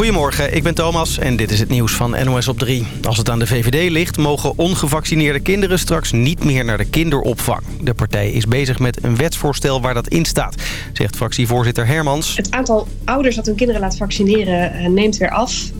Goedemorgen, ik ben Thomas en dit is het nieuws van NOS op 3. Als het aan de VVD ligt, mogen ongevaccineerde kinderen straks niet meer naar de kinderopvang. De partij is bezig met een wetsvoorstel waar dat in staat, zegt fractievoorzitter Hermans. Het aantal ouders dat hun kinderen laat vaccineren eh, neemt weer af.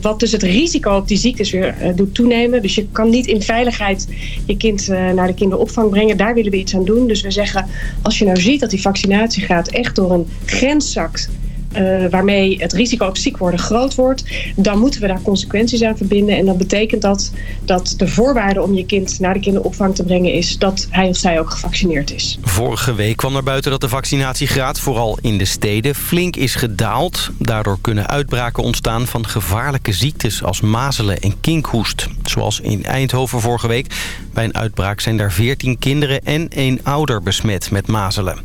Wat dus het risico op die ziektes weer eh, doet toenemen. Dus je kan niet in veiligheid je kind eh, naar de kinderopvang brengen. Daar willen we iets aan doen. Dus we zeggen, als je nou ziet dat die vaccinatiegraad echt door een grens zakt uh, waarmee het risico op ziek worden groot wordt, dan moeten we daar consequenties aan verbinden. En dat betekent dat, dat de voorwaarde om je kind naar de kinderopvang te brengen is dat hij of zij ook gevaccineerd is. Vorige week kwam naar buiten dat de vaccinatiegraad vooral in de steden flink is gedaald. Daardoor kunnen uitbraken ontstaan van gevaarlijke ziektes als mazelen en kinkhoest. Zoals in Eindhoven vorige week. Bij een uitbraak zijn daar 14 kinderen en één ouder besmet met mazelen.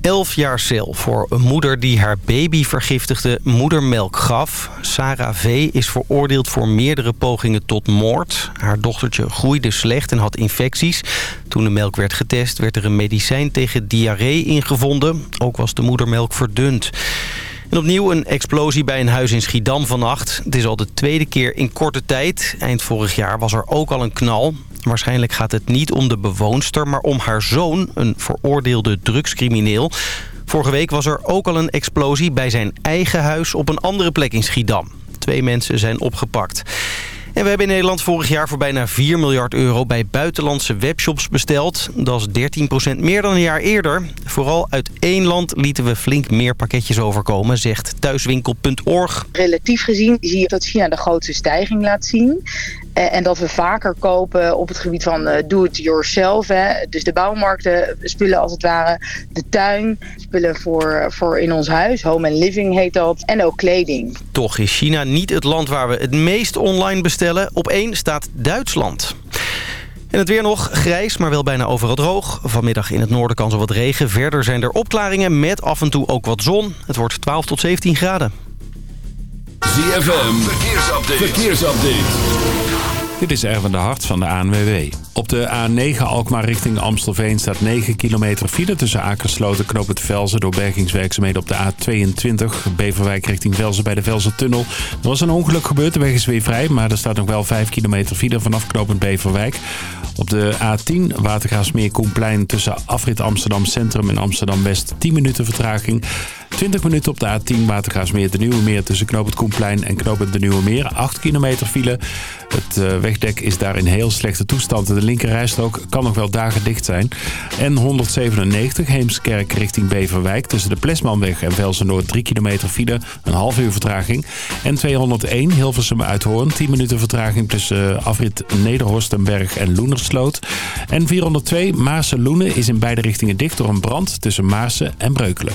11 jaar cel voor een moeder die haar baby vergiftigde moedermelk gaf. Sarah V. is veroordeeld voor meerdere pogingen tot moord. Haar dochtertje groeide slecht en had infecties. Toen de melk werd getest werd er een medicijn tegen diarree ingevonden. Ook was de moedermelk verdund. En opnieuw een explosie bij een huis in Schiedam vannacht. Het is al de tweede keer in korte tijd. Eind vorig jaar was er ook al een knal. Waarschijnlijk gaat het niet om de bewoonster, maar om haar zoon, een veroordeelde drugscrimineel. Vorige week was er ook al een explosie bij zijn eigen huis op een andere plek in Schiedam. Twee mensen zijn opgepakt. En we hebben in Nederland vorig jaar voor bijna 4 miljard euro bij buitenlandse webshops besteld. Dat is 13% meer dan een jaar eerder. Vooral uit één land lieten we flink meer pakketjes overkomen, zegt thuiswinkel.org. Relatief gezien zie je dat China de grootste stijging laat zien. Eh, en dat we vaker kopen op het gebied van uh, do-it-yourself. Dus de bouwmarkten, spullen als het ware. De tuin, spullen voor, voor in ons huis. Home and living heet dat. En ook kleding. Toch is China niet het land waar we het meest online bestellen. Op één staat Duitsland. En het weer nog grijs, maar wel bijna overal droog. Vanmiddag in het noorden kan zo wat regen. Verder zijn er opklaringen met af en toe ook wat zon. Het wordt 12 tot 17 graden. ZFM, verkeersupdate. verkeersupdate. Dit is Erwin de Hart van de ANWB. Op de A9 Alkmaar richting Amstelveen staat 9 kilometer file... tussen Akersloten, Knoop het Velzen door bergingswerkzaamheden op de A22. Beverwijk richting Velzen bij de Velzen-tunnel. Er was een ongeluk gebeurd, de weg is weer vrij... maar er staat nog wel 5 kilometer file vanaf knooppunt Beverwijk. Op de A10 Watergraafsmeer Koenplein tussen afrit Amsterdam Centrum en Amsterdam West 10 minuten vertraging... 20 minuten op de A10 Watergraafsmeer de Nieuwe Meer tussen knooppunt Koenplein en knooppunt de Nieuwe Meer. 8 kilometer file. Het uh, wegdek is daar in heel slechte toestand. De linkerrijstrook kan nog wel dagen dicht zijn. En 197 Heemskerk richting Beverwijk tussen de Plesmanweg en Velsen-Noord 3 kilometer file. Een half uur vertraging. En 201 Hilversum Uithoorn 10 minuten vertraging tussen uh, afrit Nederhorstenberg en Loenersloot. En 402 Maarsen-Loenen is in beide richtingen dicht door een brand tussen Maarsen en Breukelen.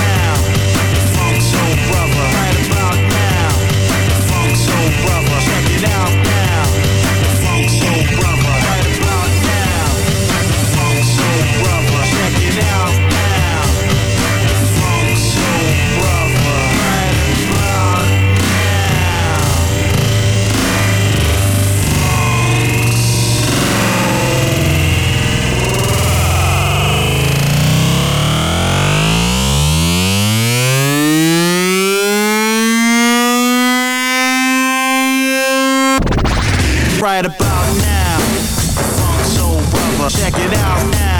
Right about now. Funk Soul Brother, check it out now.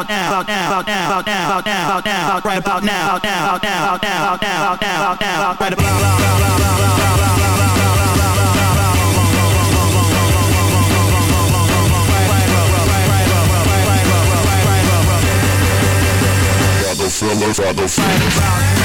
about now, about now, about now, about now, about now, about now, right about now, about now, about now, about now, about now, about now, about now, right about now. Rockefeller, Rockefeller.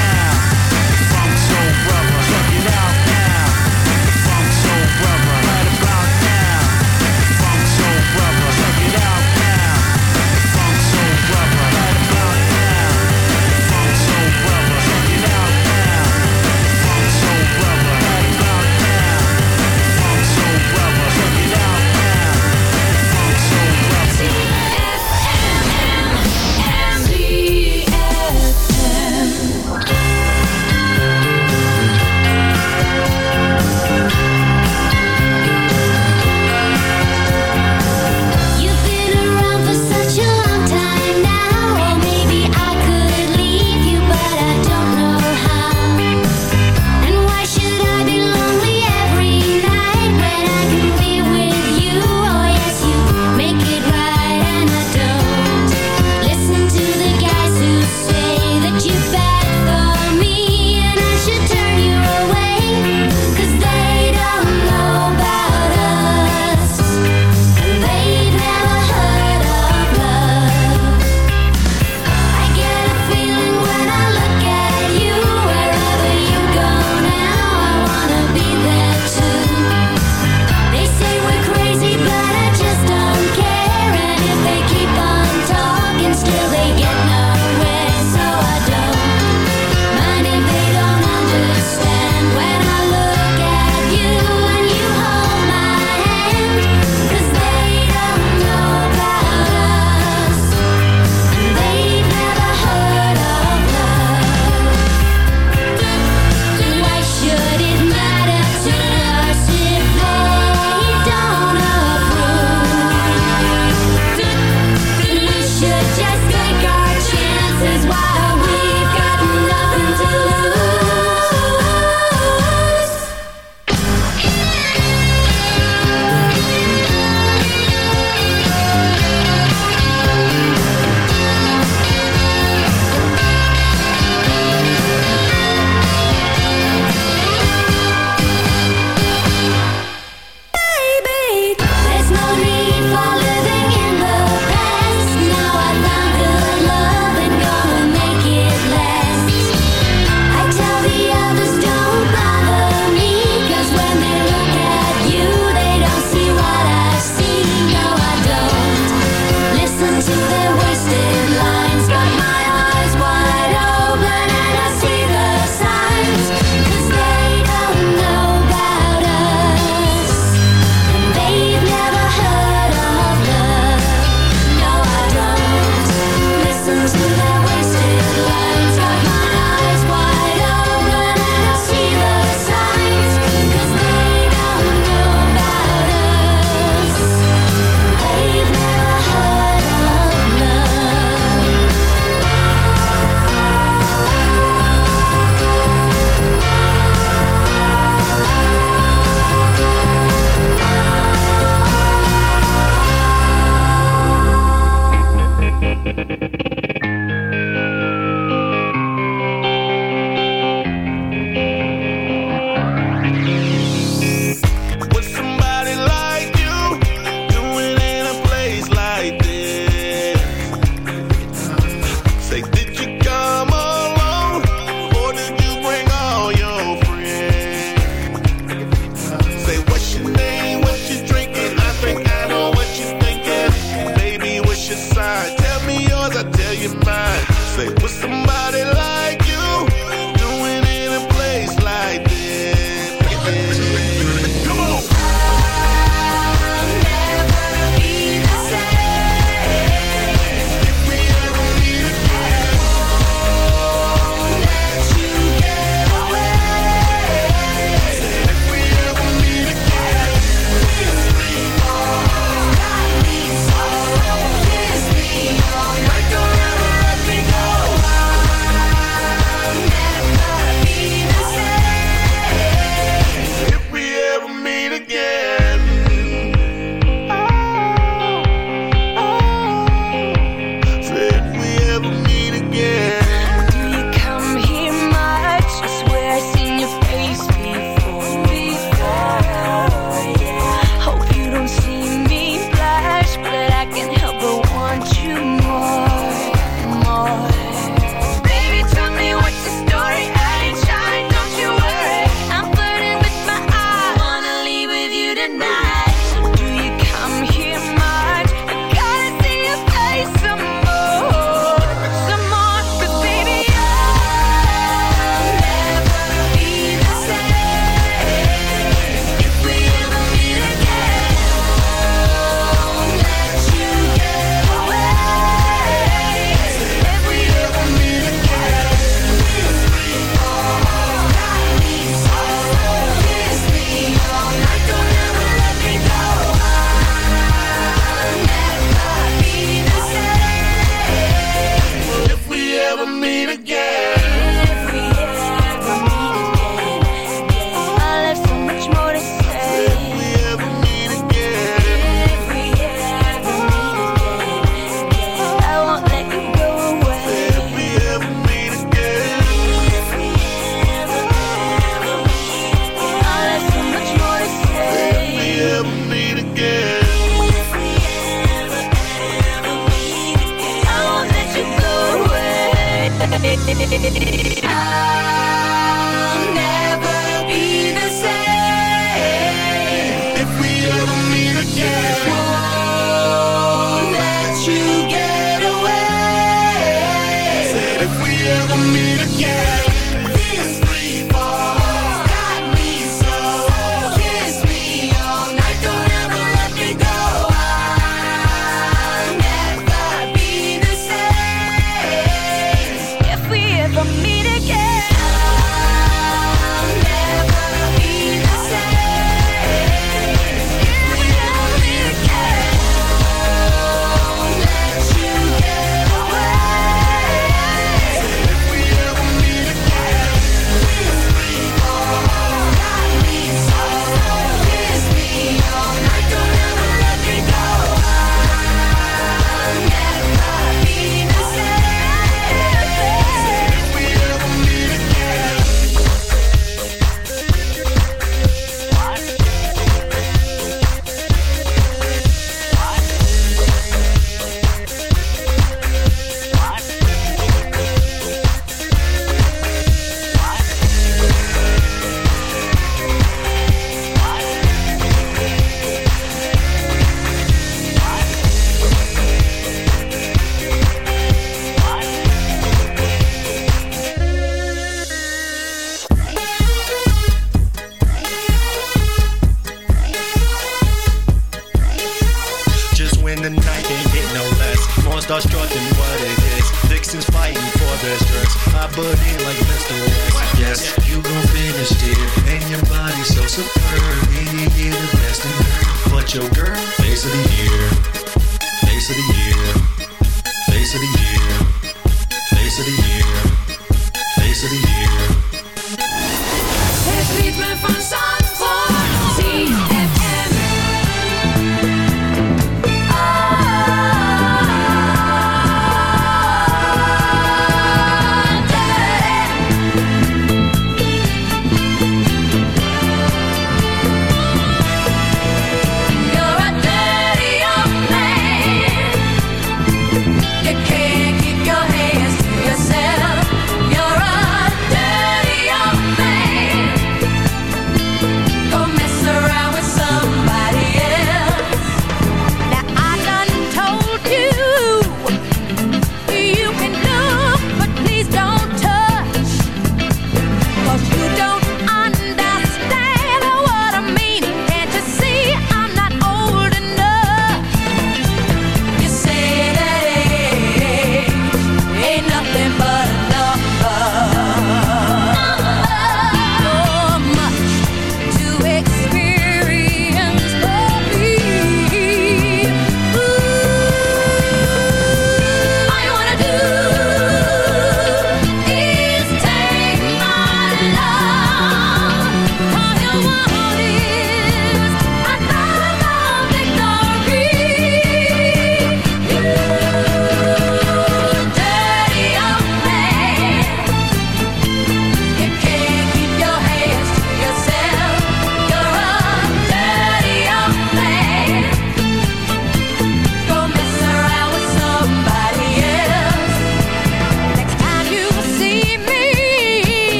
You.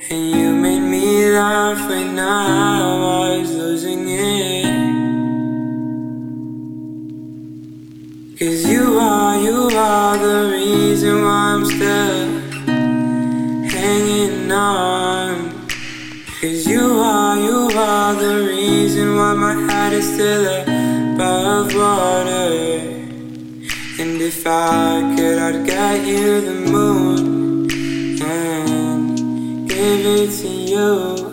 And you made me laugh when I was losing it. Cause you are, you are the reason why I'm still hanging on. Cause you are, you are the reason why my head is still above water. And if I could, I'd get you the moon to you.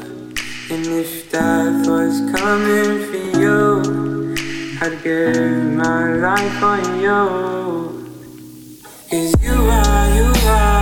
And if death was coming for you, I'd give my life for you. Cause you are, you are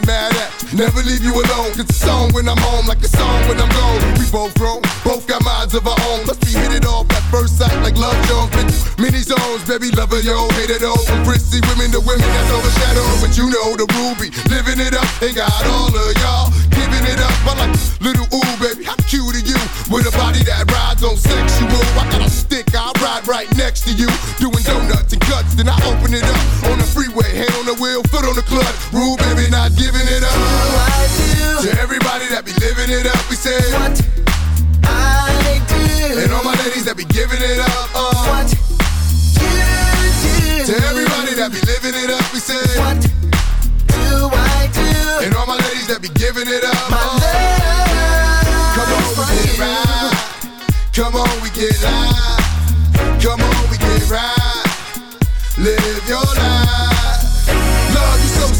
mad at. Never leave you alone. It's a song when I'm home, like a song when I'm gone. We both grown, both got minds of our own. Plus we hit it off at first sight like love Jones. Through many zones, baby, lover, yo, hate it all. From prissy women to women that's overshadowed. But you know the ruby, living it up. Ain't got all of y'all giving it up. I like little ooh, baby, how cute are you? With a body that rides on sexual. I got a stick, I ride right next to you. Doing donuts and guts, then I open it up. On the freeway, hand on the wheel, on the club. Rule, baby, not giving it up. Ooh, to everybody that be living it up, we say what I do. And all my ladies that be giving it up. Uh, what you do. To everybody that be living it up, we say what do I do? And all my ladies that be giving it up. My uh, love come on, we get right. Come on, we get live. Come on, we get right. Live your life.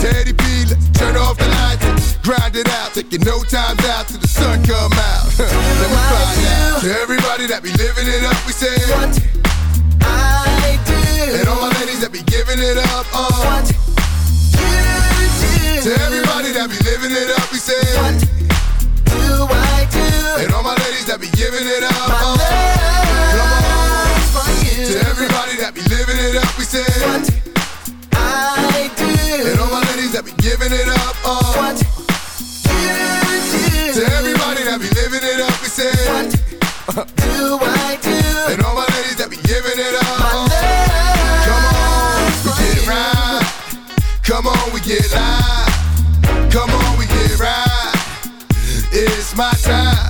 Teddy. Let's turn off the lights and grind it out. Taking no time out till the sun come out. Let me find out. To everybody that be living it up, we say what I do. And all my ladies that be giving it up, uh. What you do. To everybody that be living it up, we say what do I do? And all my ladies that be giving it up, my uh. Come do I do? And all my ladies that be giving it up. Come on, we get right. Come on, we get live. Come on, we get right. It's my time,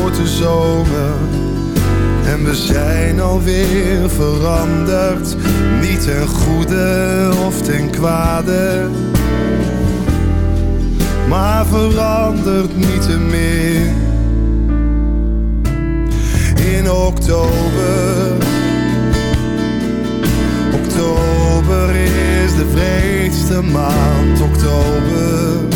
Korte zomer. En we zijn alweer veranderd, niet ten goede of ten kwade. Maar verandert niet te meer in oktober. Oktober is de vreedste maand, oktober.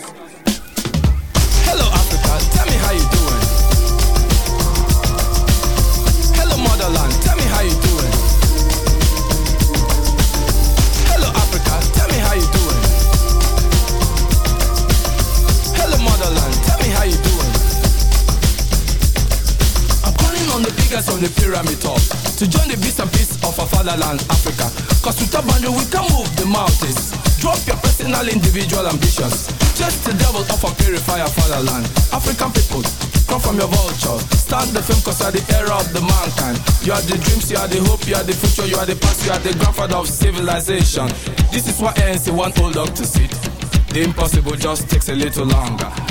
The pyramid top to join the beast and peace of our fatherland, Africa. Cause with a boundary we can move the mountains. Drop your personal, individual ambitions. Just the devil of a purifier fatherland. African people, come from your vulture. Start the film cause you are the era of the mankind. You are the dreams, you are the hope, you are the future, you are the past, you are the grandfather of civilization. This is why ANC want old dog to sit. The impossible just takes a little longer.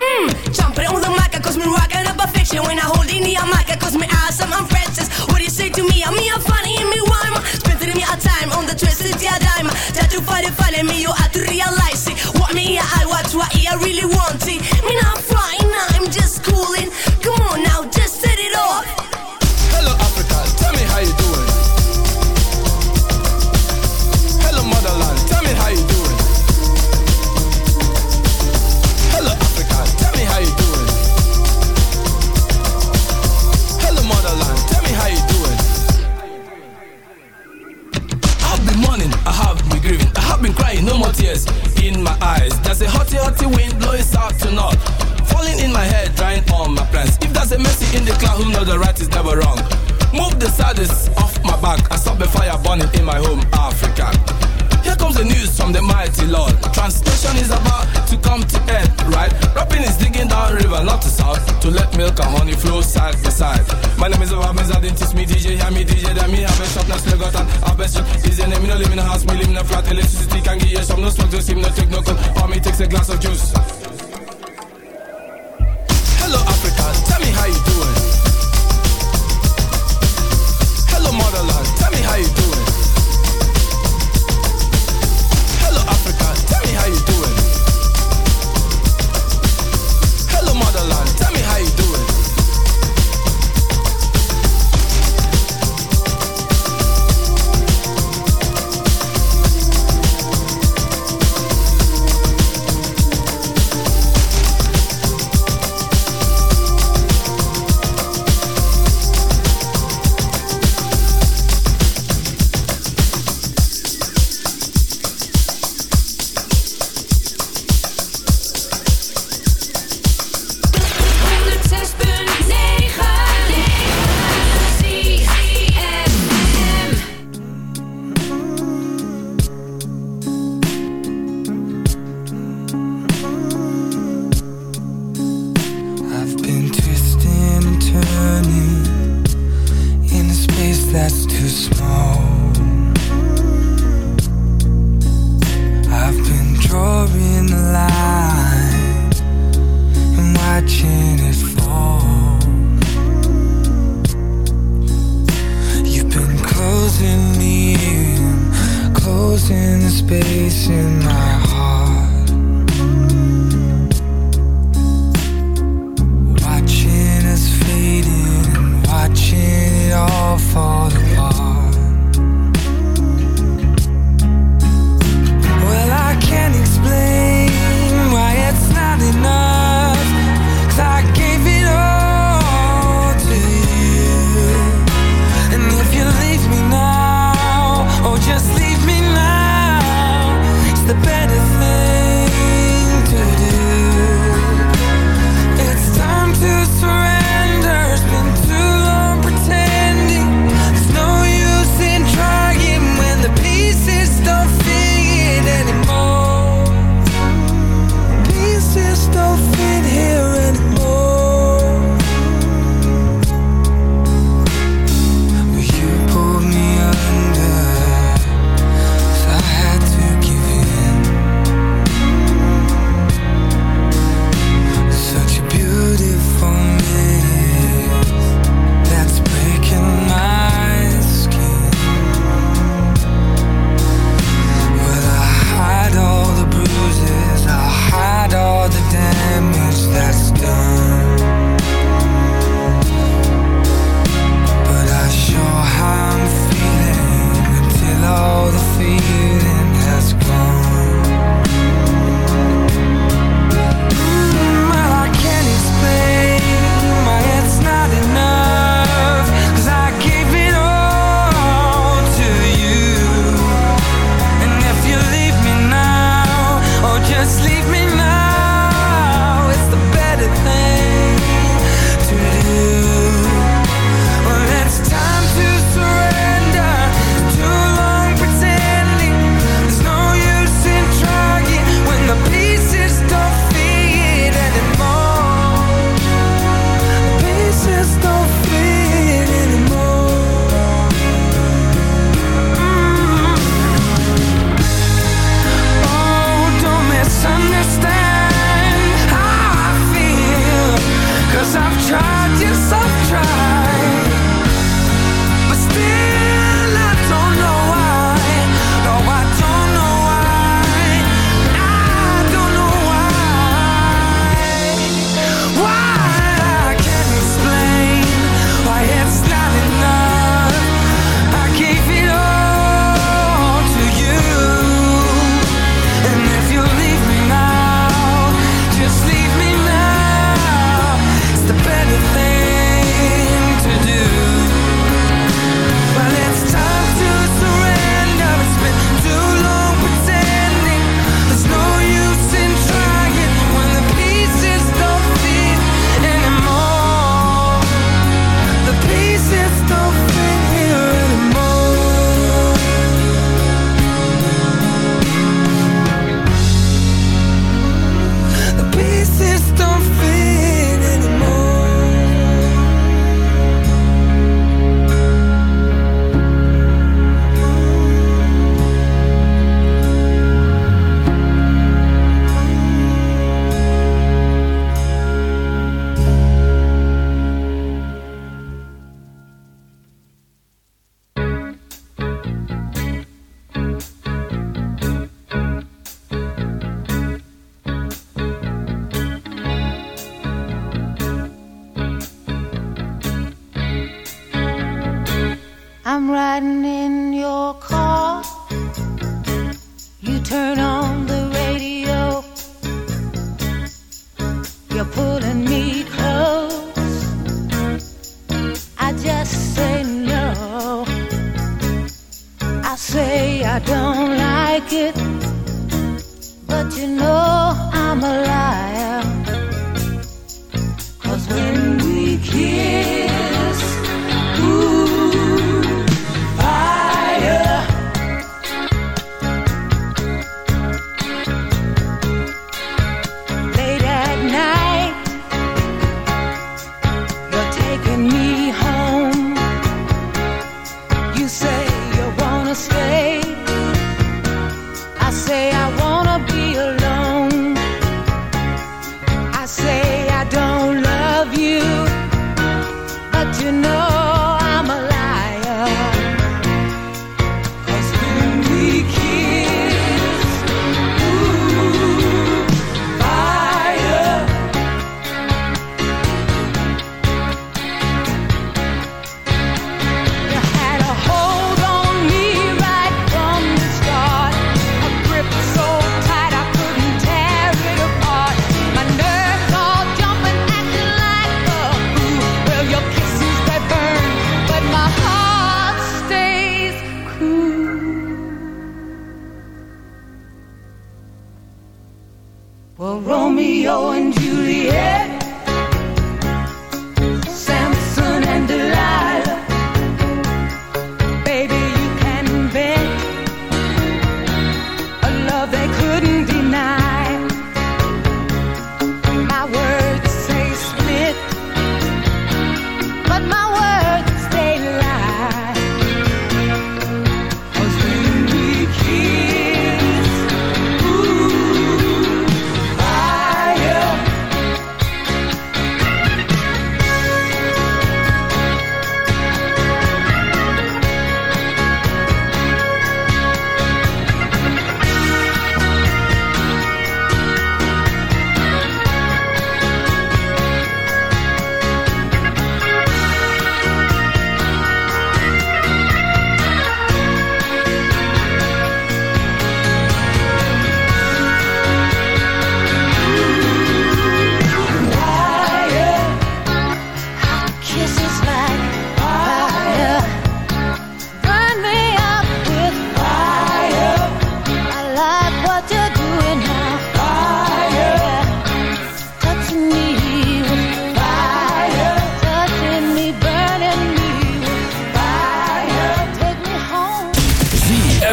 Mm, jumping on the mic, cause me rocking up a fiction. When I hold in the mic,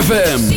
ZFM.